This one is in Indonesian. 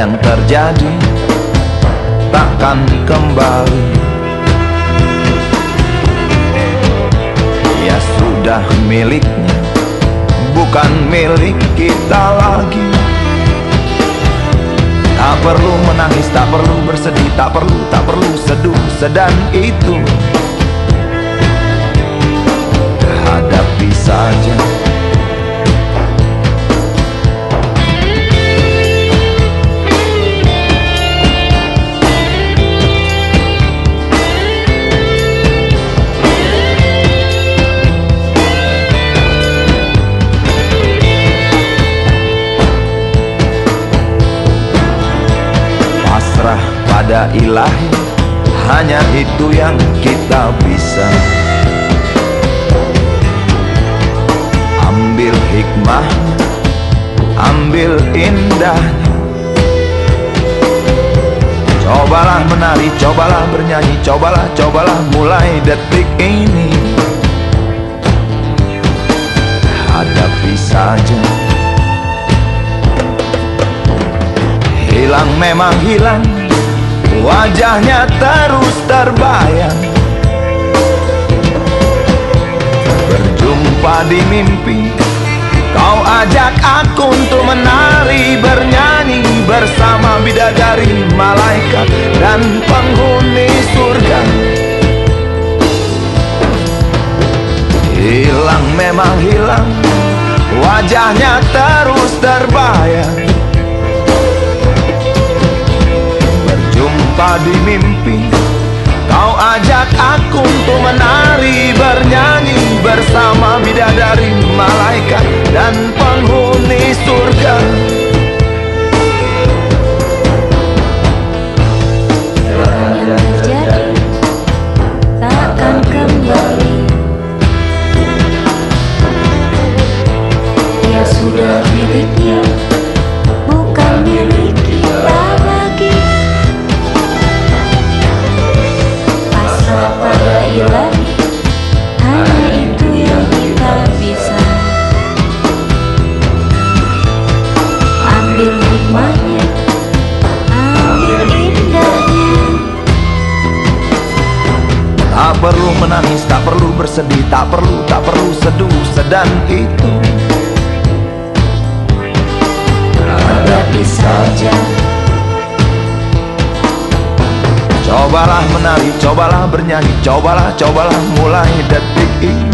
Yang terjadi takkan kembali. Ya sudah miliknya Bukan milik kita lagi. Tak perlu menangis, tak perlu bersedih Tak perlu, tak perlu seduh Sedan itu. Hadapi saja Pada ilahi Hanya itu yang kita bisa. Ambil hikmah Ambil indahnya Cobalah menari, cobalah bernyanyi Cobalah, cobalah mulai detik ini. Hadapi saja Hilang memang hilang Wajahnya terus terbayang. Berjumpa di mimpi. Kau ajak aku untuk menari Bernyanyi bersama bidadari Malaikat dan penghuni surga. Hilang memang hilang Wajahnya terus terbayang Di mimpi Kau ajak aku untuk menari Bernyanyi bersama bidadari Malaikat dan penghuni bersedih Tak perlu, tak perlu seduh Sedan itu. Hadapi saja Cobalah menari, cobalah bernyanyi Cobalah, cobalah mulai detik ini